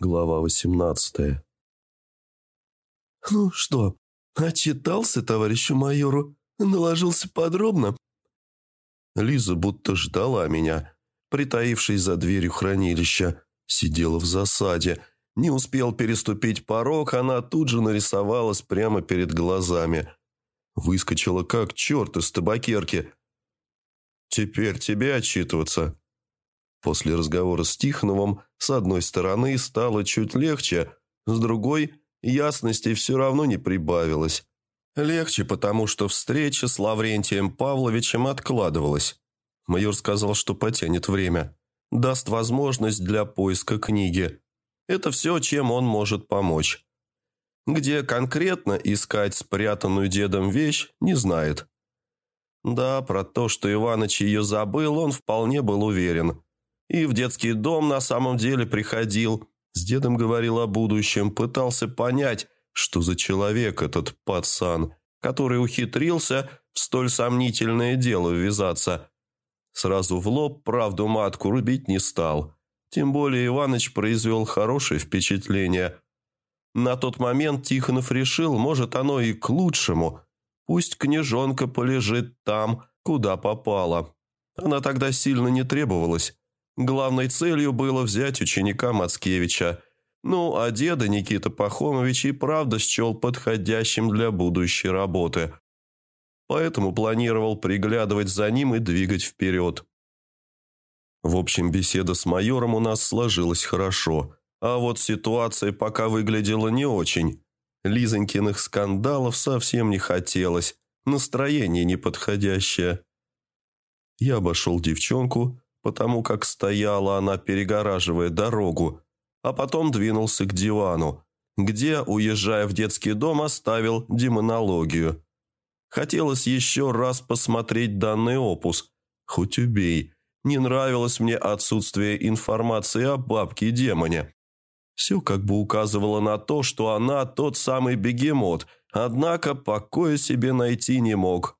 Глава восемнадцатая. «Ну что, отчитался товарищу майору? Наложился подробно?» Лиза будто ждала меня, притаившись за дверью хранилища, сидела в засаде. Не успел переступить порог, она тут же нарисовалась прямо перед глазами. Выскочила как черт из табакерки. «Теперь тебе отчитываться», После разговора с Тихоновым с одной стороны стало чуть легче, с другой ясности все равно не прибавилось. Легче, потому что встреча с Лаврентием Павловичем откладывалась. Майор сказал, что потянет время, даст возможность для поиска книги. Это все, чем он может помочь. Где конкретно искать спрятанную дедом вещь, не знает. Да, про то, что Иваныч ее забыл, он вполне был уверен – и в детский дом на самом деле приходил. С дедом говорил о будущем, пытался понять, что за человек этот пацан, который ухитрился в столь сомнительное дело ввязаться. Сразу в лоб правду матку рубить не стал. Тем более Иваныч произвел хорошее впечатление. На тот момент Тихонов решил, может, оно и к лучшему. Пусть княжонка полежит там, куда попала. Она тогда сильно не требовалась. Главной целью было взять ученика Мацкевича. Ну, а деда Никита Пахомович и правда счел подходящим для будущей работы. Поэтому планировал приглядывать за ним и двигать вперед. В общем, беседа с майором у нас сложилась хорошо. А вот ситуация пока выглядела не очень. Лизонькиных скандалов совсем не хотелось. Настроение неподходящее. Я обошел девчонку, потому как стояла она, перегораживая дорогу, а потом двинулся к дивану, где, уезжая в детский дом, оставил демонологию. Хотелось еще раз посмотреть данный опус, хоть убей. Не нравилось мне отсутствие информации о бабке-демоне. Все как бы указывало на то, что она тот самый бегемот, однако покоя себе найти не мог.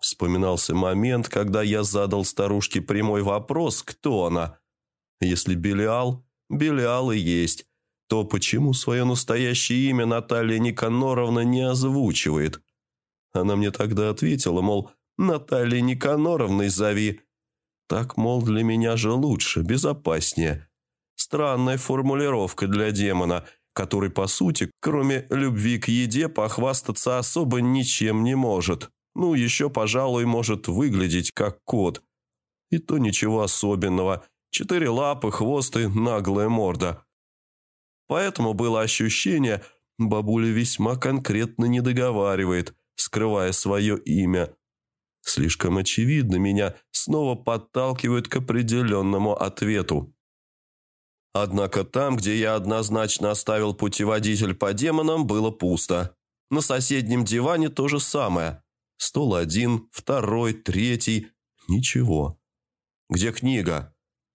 Вспоминался момент, когда я задал старушке прямой вопрос, кто она. Если Белиал, Белиал и есть, то почему свое настоящее имя Наталья Никаноровна не озвучивает? Она мне тогда ответила, мол, Наталья Никаноровной зови. Так, мол, для меня же лучше, безопаснее. Странная формулировка для демона, который, по сути, кроме любви к еде, похвастаться особо ничем не может. Ну, еще, пожалуй, может выглядеть как кот. И то ничего особенного. Четыре лапы, хвост и наглая морда. Поэтому было ощущение, бабуля весьма конкретно не договаривает, скрывая свое имя. Слишком очевидно меня снова подталкивают к определенному ответу. Однако там, где я однозначно оставил путеводитель по демонам, было пусто. На соседнем диване то же самое – Стол один, второй, третий. Ничего. «Где книга?»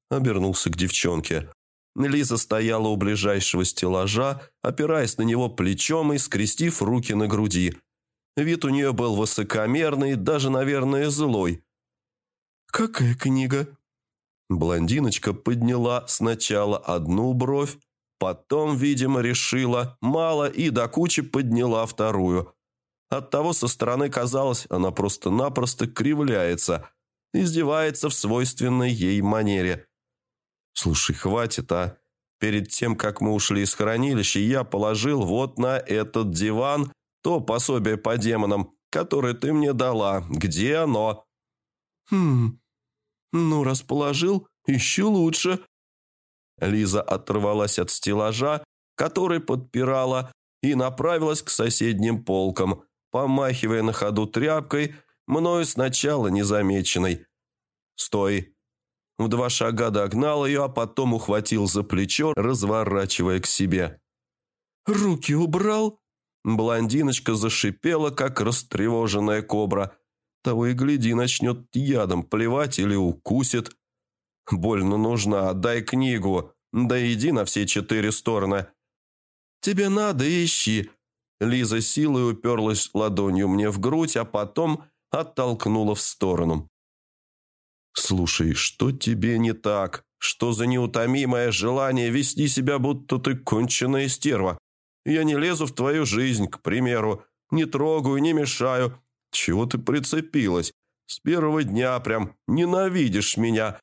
Обернулся к девчонке. Лиза стояла у ближайшего стеллажа, опираясь на него плечом и скрестив руки на груди. Вид у нее был высокомерный, даже, наверное, злой. «Какая книга?» Блондиночка подняла сначала одну бровь, потом, видимо, решила мало и до кучи подняла вторую. Оттого со стороны казалось, она просто-напросто кривляется, издевается в свойственной ей манере. «Слушай, хватит, а? Перед тем, как мы ушли из хранилища, я положил вот на этот диван то пособие по демонам, которое ты мне дала. Где оно?» «Хм, ну, расположил, еще лучше». Лиза оторвалась от стеллажа, который подпирала, и направилась к соседним полкам – помахивая на ходу тряпкой, мною сначала незамеченной. «Стой!» В два шага догнал ее, а потом ухватил за плечо, разворачивая к себе. «Руки убрал?» Блондиночка зашипела, как растревоженная кобра. Того и гляди, начнет ядом плевать или укусит. «Больно нужна, отдай книгу, да иди на все четыре стороны». «Тебе надо, ищи», Лиза силой уперлась ладонью мне в грудь, а потом оттолкнула в сторону. «Слушай, что тебе не так? Что за неутомимое желание вести себя, будто ты конченая стерва? Я не лезу в твою жизнь, к примеру, не трогаю, не мешаю. Чего ты прицепилась? С первого дня прям ненавидишь меня.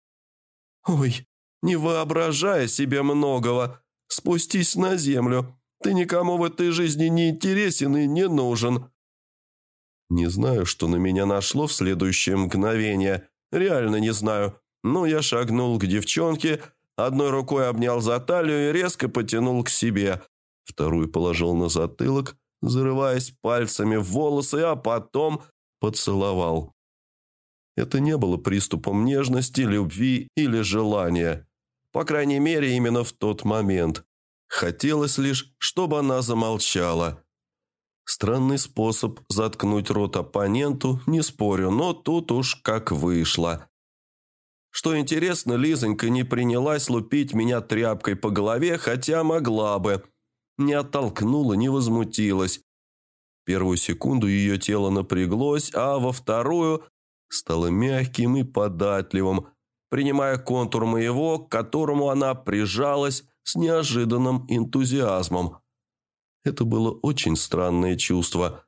Ой, не воображая себе многого, спустись на землю. Ты никому в этой жизни не интересен и не нужен. Не знаю, что на меня нашло в следующее мгновение. Реально не знаю. Но я шагнул к девчонке, одной рукой обнял за талию и резко потянул к себе. Вторую положил на затылок, зарываясь пальцами в волосы, а потом поцеловал. Это не было приступом нежности, любви или желания. По крайней мере, именно в тот момент. Хотелось лишь, чтобы она замолчала. Странный способ заткнуть рот оппоненту, не спорю, но тут уж как вышло. Что интересно, Лизонька не принялась лупить меня тряпкой по голове, хотя могла бы. Не оттолкнула, не возмутилась. Первую секунду ее тело напряглось, а во вторую стало мягким и податливым, принимая контур моего, к которому она прижалась с неожиданным энтузиазмом. Это было очень странное чувство.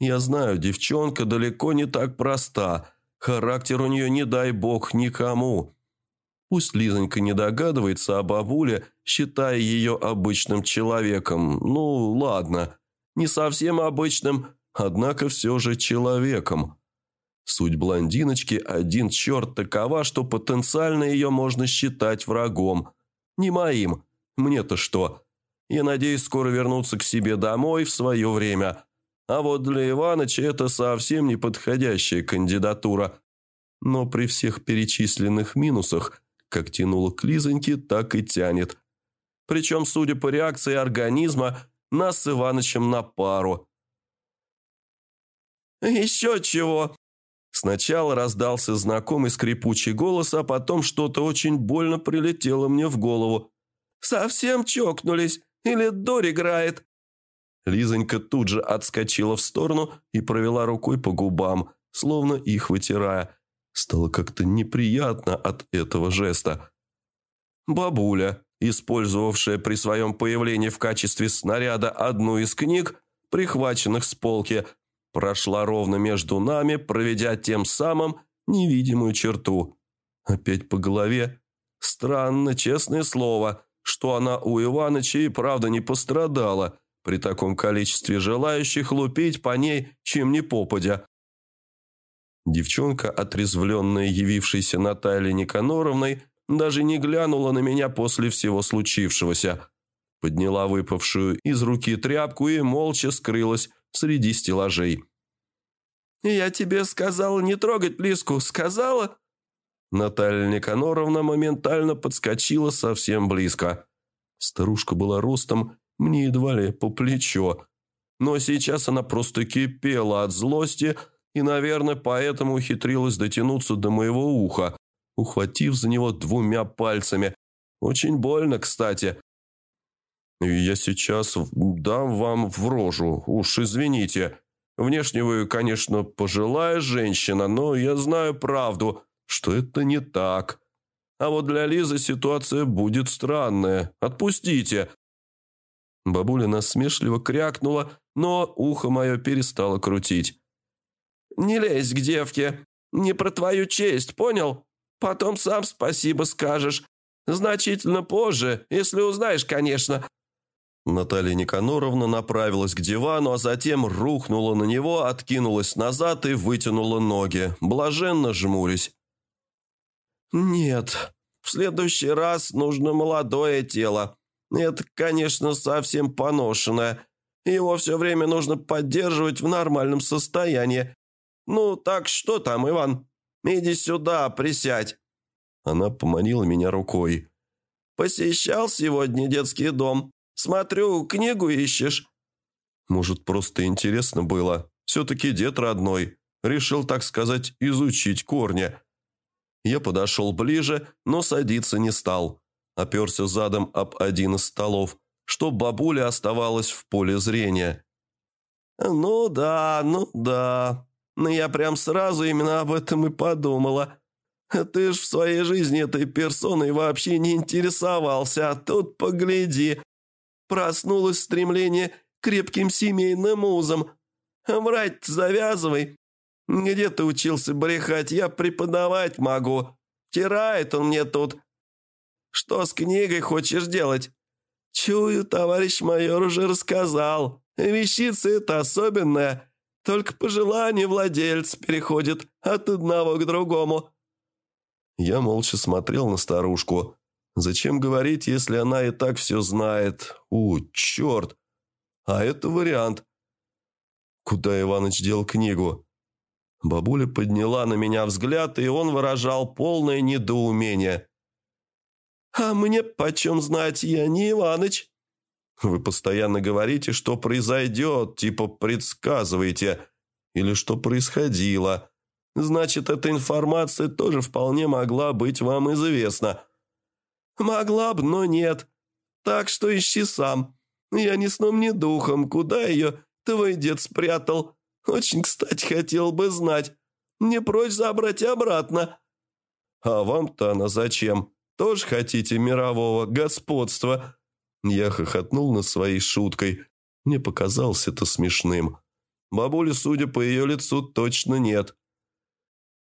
Я знаю, девчонка далеко не так проста – Характер у нее, не дай бог, никому. Пусть Лизонька не догадывается о бабуле, считая ее обычным человеком. Ну, ладно, не совсем обычным, однако все же человеком. Суть блондиночки один черт такова, что потенциально ее можно считать врагом. Не моим. Мне-то что? Я надеюсь скоро вернуться к себе домой в свое время. А вот для Иваныча это совсем не подходящая кандидатура. Но при всех перечисленных минусах, как тянуло к Лизоньке, так и тянет. Причем, судя по реакции организма, нас с Иванычем на пару. «Еще чего!» Сначала раздался знакомый скрипучий голос, а потом что-то очень больно прилетело мне в голову. «Совсем чокнулись? Или дурь играет?» Лизонька тут же отскочила в сторону и провела рукой по губам, словно их вытирая. Стало как-то неприятно от этого жеста. Бабуля, использовавшая при своем появлении в качестве снаряда одну из книг, прихваченных с полки, прошла ровно между нами, проведя тем самым невидимую черту. Опять по голове. Странно, честное слово, что она у Иваныча и правда не пострадала – при таком количестве желающих лупить по ней, чем не попадя. Девчонка, отрезвленная явившейся Натальей Никаноровной, даже не глянула на меня после всего случившегося. Подняла выпавшую из руки тряпку и молча скрылась среди стеллажей. «Я тебе сказала не трогать Лиску, сказала?» Наталья Никаноровна моментально подскочила совсем близко. Старушка была ростом мне едва ли по плечо. Но сейчас она просто кипела от злости и, наверное, поэтому ухитрилась дотянуться до моего уха, ухватив за него двумя пальцами. Очень больно, кстати. «Я сейчас дам вам в рожу, уж извините. Внешне вы, конечно, пожилая женщина, но я знаю правду, что это не так. А вот для Лизы ситуация будет странная. Отпустите, Бабуля насмешливо крякнула, но ухо мое перестало крутить. «Не лезь к девке. Не про твою честь, понял? Потом сам спасибо скажешь. Значительно позже, если узнаешь, конечно». Наталья Никаноровна направилась к дивану, а затем рухнула на него, откинулась назад и вытянула ноги, блаженно жмурясь. «Нет, в следующий раз нужно молодое тело. Это, конечно, совсем поношено. Его все время нужно поддерживать в нормальном состоянии. Ну, так что там, Иван? Иди сюда, присядь». Она поманила меня рукой. «Посещал сегодня детский дом. Смотрю, книгу ищешь». Может, просто интересно было. Все-таки дед родной. Решил, так сказать, изучить корни. Я подошел ближе, но садиться не стал оперся задом об один из столов, что бабуля оставалась в поле зрения. «Ну да, ну да. Но я прям сразу именно об этом и подумала. Ты ж в своей жизни этой персоной вообще не интересовался, а тут погляди. Проснулось стремление крепким семейным узом. Врать завязывай. Где ты учился брехать? Я преподавать могу. Тирает он мне тут. Что с книгой хочешь делать? Чую, товарищ майор уже рассказал. Вещица это особенная. Только по желанию владелец переходит от одного к другому. Я молча смотрел на старушку. Зачем говорить, если она и так все знает? У, черт! А это вариант. Куда Иваныч дел книгу? Бабуля подняла на меня взгляд, и он выражал полное недоумение. «А мне почем знать, я не Иваныч?» Вы постоянно говорите, что произойдет, типа предсказываете, или что происходило. Значит, эта информация тоже вполне могла быть вам известна. Могла бы, но нет. Так что ищи сам. Я ни сном, ни духом. Куда ее твой дед спрятал? Очень, кстати, хотел бы знать. Не прочь забрать обратно. А вам-то она зачем? Тоже хотите мирового господства?» Я хохотнул над своей шуткой. Мне показалось это смешным. Бабули, судя по ее лицу, точно нет.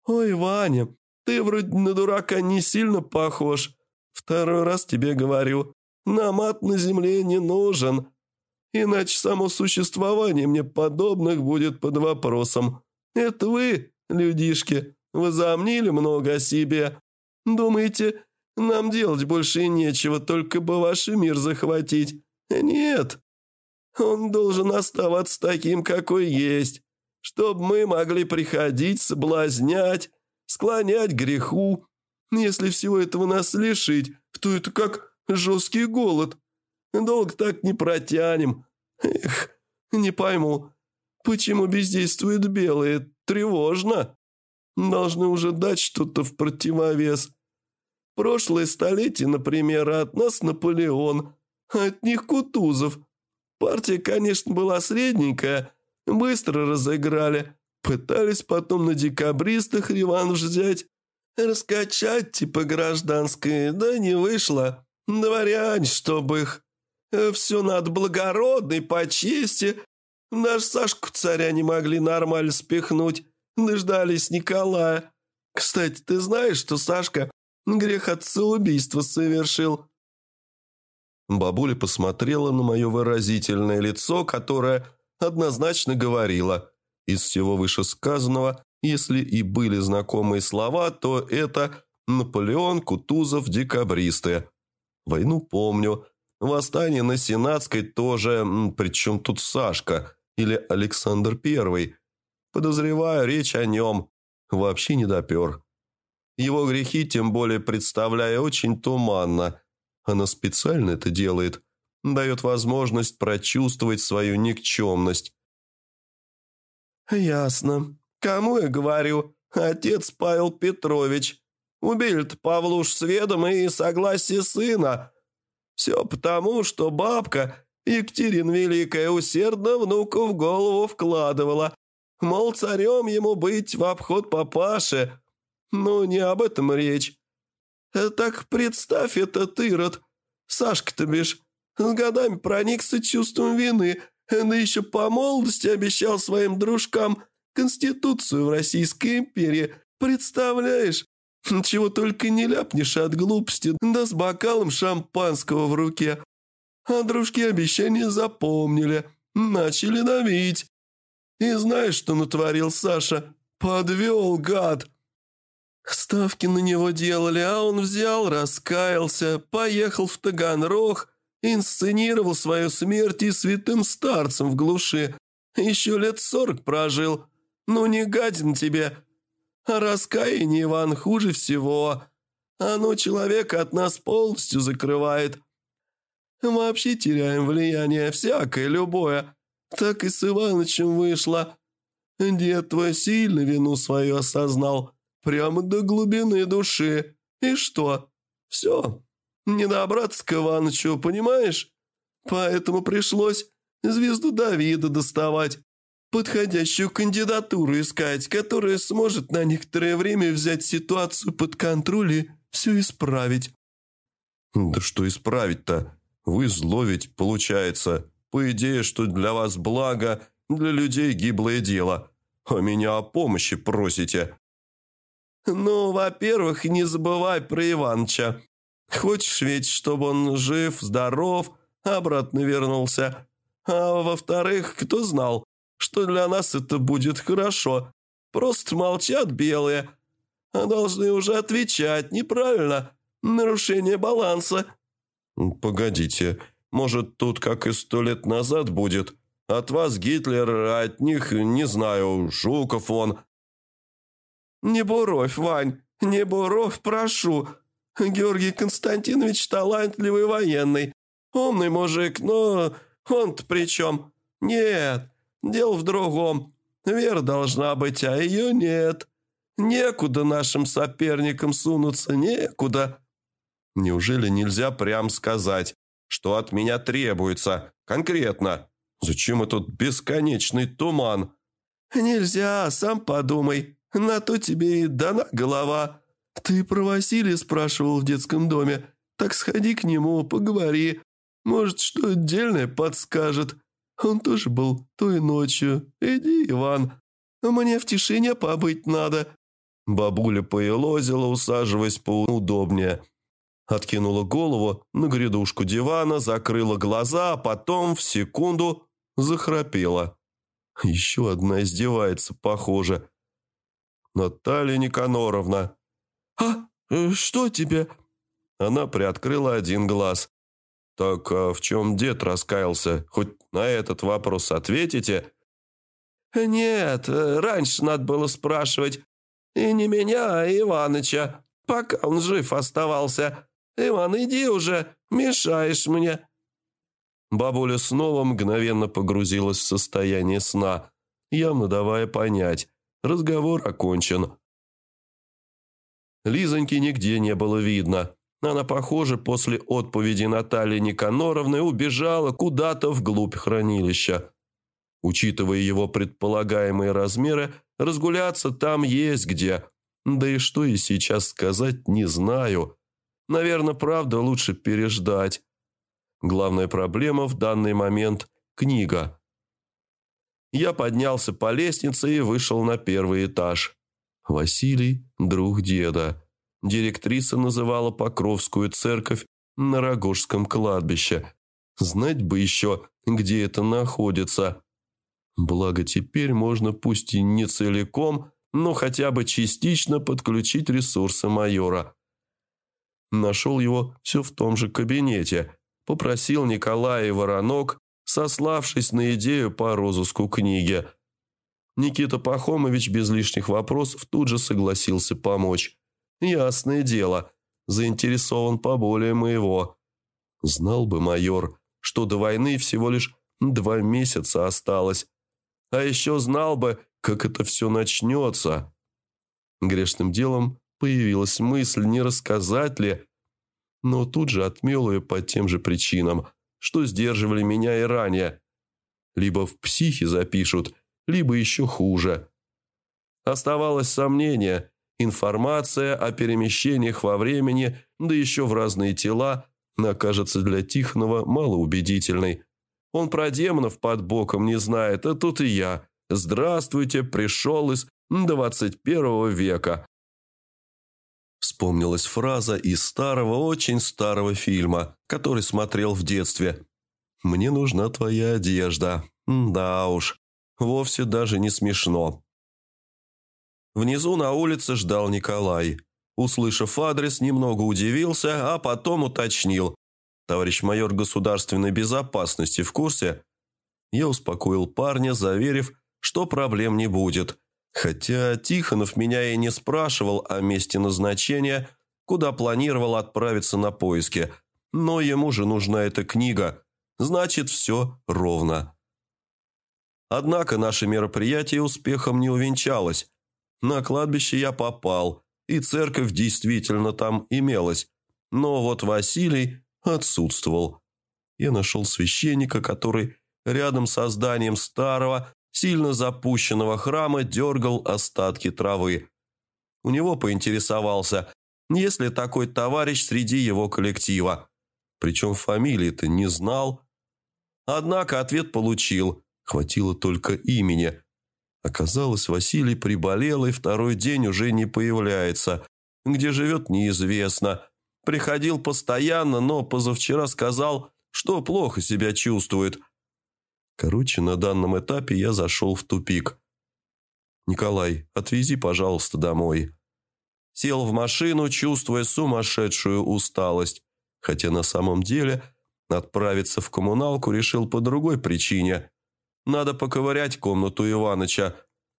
«Ой, Ваня, ты вроде на дурака не сильно похож. Второй раз тебе говорю, нам ад на земле не нужен. Иначе само существование мне подобных будет под вопросом. Это вы, людишки, возомнили много о себе. Думаете, нам делать больше нечего, только бы ваш мир захватить. Нет, он должен оставаться таким, какой есть, чтобы мы могли приходить, соблазнять, склонять к греху. Если всего этого нас лишить, то это как жесткий голод. Долго так не протянем. Эх, не пойму, почему бездействуют белые? Тревожно. Должны уже дать что-то в противовес. Прошлое столетие, например, от нас Наполеон, от них Кутузов. Партия, конечно, была средненькая, быстро разыграли. Пытались потом на декабристах реванш взять. Раскачать типа гражданское, да не вышло. Дворяне, чтобы их. Все надо благородной, по чести. Наш Сашку царя не могли нормально спихнуть. Дождались Николая. Кстати, ты знаешь, что Сашка Грех отца совершил». Бабуля посмотрела на мое выразительное лицо, которое однозначно говорило. Из всего вышесказанного, если и были знакомые слова, то это Наполеон, Кутузов, декабристы. Войну помню. Восстание на Сенатской тоже, причем тут Сашка или Александр Первый. Подозреваю, речь о нем. Вообще не допер. Его грехи, тем более представляя, очень туманно. Она специально это делает, дает возможность прочувствовать свою никчемность. «Ясно. Кому я говорю? Отец Павел Петрович. Убили-то Павлуш с ведома и согласие сына. Все потому, что бабка Екатерина Великая усердно внуку в голову вкладывала. Мол, царем ему быть в обход папаши, но не об этом речь. Э, так представь этот Ирод. Сашка-то бишь с годами проникся чувством вины, да еще по молодости обещал своим дружкам Конституцию в Российской империи. Представляешь? Чего только не ляпнешь от глупости, да с бокалом шампанского в руке. А дружки обещания запомнили, начали давить. И знаешь, что натворил Саша? Подвел, гад. Ставки на него делали, а он взял, раскаялся, поехал в Таганрог, инсценировал свою смерть и святым старцем в глуши. Еще лет сорок прожил. Ну не гадин тебе. Раскаяние, Иван, хуже всего. Оно человека от нас полностью закрывает. вообще теряем влияние, всякое, любое. Так и с Иванычем вышло. Дед твой сильно вину свою осознал» прямо до глубины души. И что? Все. Не добраться к Иванычу, понимаешь? Поэтому пришлось звезду Давида доставать. Подходящую кандидатуру искать, которая сможет на некоторое время взять ситуацию под контроль и все исправить». «Да что исправить-то? Вы зло ведь получается. По идее, что для вас благо, для людей гиблое дело. А меня о помощи просите». «Ну, во-первых, не забывай про Иванча. Хочешь ведь, чтобы он жив, здоров, обратно вернулся. А во-вторых, кто знал, что для нас это будет хорошо. Просто молчат белые, а должны уже отвечать, неправильно. Нарушение баланса». «Погодите, может, тут как и сто лет назад будет? От вас Гитлер, а от них, не знаю, Жуков он». «Не буровь, Вань, не буровь, прошу. Георгий Константинович талантливый военный, умный мужик, но он-то при чем? Нет, дело в другом. Вера должна быть, а ее нет. Некуда нашим соперникам сунуться, некуда». «Неужели нельзя прям сказать, что от меня требуется, конкретно? Зачем этот бесконечный туман?» «Нельзя, сам подумай. На то тебе и дана голова. Ты про Василия спрашивал в детском доме. Так сходи к нему, поговори. Может, что отдельное подскажет. Он тоже был той ночью. Иди, Иван. Мне в тишине побыть надо». Бабуля поелозила, усаживаясь поудобнее. Откинула голову на грядушку дивана, закрыла глаза, а потом в секунду захрапела. Еще одна издевается, похоже. Наталья Никаноровна. «А, э, что тебе?» Она приоткрыла один глаз. «Так а в чем дед раскаялся? Хоть на этот вопрос ответите?» «Нет, э, раньше надо было спрашивать. И не меня, а Иваныча, пока он жив оставался. Иван, иди уже, мешаешь мне». Бабуля снова мгновенно погрузилась в состояние сна, явно давая понять, разговор окончен. Лизоньки нигде не было видно. Она, похоже, после отповеди Натальи Никаноровны убежала куда-то вглубь хранилища. Учитывая его предполагаемые размеры, разгуляться там есть где. Да и что и сейчас сказать, не знаю. Наверное, правда, лучше переждать. Главная проблема в данный момент – книга. Я поднялся по лестнице и вышел на первый этаж. Василий – друг деда. Директриса называла Покровскую церковь на Рогожском кладбище. Знать бы еще, где это находится. Благо теперь можно пусть и не целиком, но хотя бы частично подключить ресурсы майора. Нашел его все в том же кабинете. Попросил Николая Воронок, сославшись на идею по розыску книги. Никита Пахомович без лишних вопросов тут же согласился помочь. Ясное дело, заинтересован поболее моего. Знал бы майор, что до войны всего лишь два месяца осталось. А еще знал бы, как это все начнется. Грешным делом появилась мысль, не рассказать ли, но тут же отмел ее по тем же причинам, что сдерживали меня и ранее. Либо в психе запишут, либо еще хуже. Оставалось сомнение, информация о перемещениях во времени, да еще в разные тела, окажется для Тихонова малоубедительной. Он про демонов под боком не знает, а тут и я. Здравствуйте, пришел из 21 века. Вспомнилась фраза из старого, очень старого фильма, который смотрел в детстве. «Мне нужна твоя одежда». Да уж, вовсе даже не смешно. Внизу на улице ждал Николай. Услышав адрес, немного удивился, а потом уточнил. «Товарищ майор государственной безопасности в курсе?» Я успокоил парня, заверив, что проблем не будет. Хотя Тихонов меня и не спрашивал о месте назначения, куда планировал отправиться на поиски. Но ему же нужна эта книга. Значит, все ровно. Однако наше мероприятие успехом не увенчалось. На кладбище я попал, и церковь действительно там имелась. Но вот Василий отсутствовал. Я нашел священника, который рядом со зданием старого сильно запущенного храма дергал остатки травы. У него поинтересовался, есть ли такой товарищ среди его коллектива. Причем фамилии-то не знал. Однако ответ получил, хватило только имени. Оказалось, Василий приболел и второй день уже не появляется. Где живет, неизвестно. Приходил постоянно, но позавчера сказал, что плохо себя чувствует. Короче, на данном этапе я зашел в тупик. «Николай, отвези, пожалуйста, домой». Сел в машину, чувствуя сумасшедшую усталость. Хотя на самом деле отправиться в коммуналку решил по другой причине. Надо поковырять комнату Иваныча.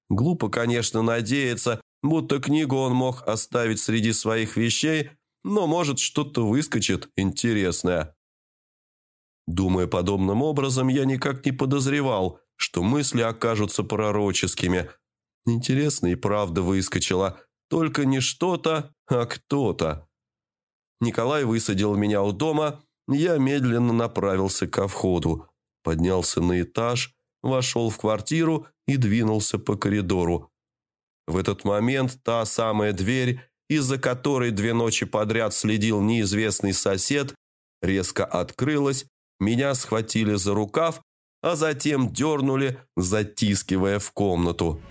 Глупо, конечно, надеяться, будто книгу он мог оставить среди своих вещей, но, может, что-то выскочит интересное. Думая подобным образом, я никак не подозревал, что мысли окажутся пророческими. Интересно и правда выскочила. Только не что-то, а кто-то. Николай высадил меня у дома. Я медленно направился ко входу. Поднялся на этаж, вошел в квартиру и двинулся по коридору. В этот момент та самая дверь, из-за которой две ночи подряд следил неизвестный сосед, резко открылась, меня схватили за рукав, а затем дернули, затискивая в комнату.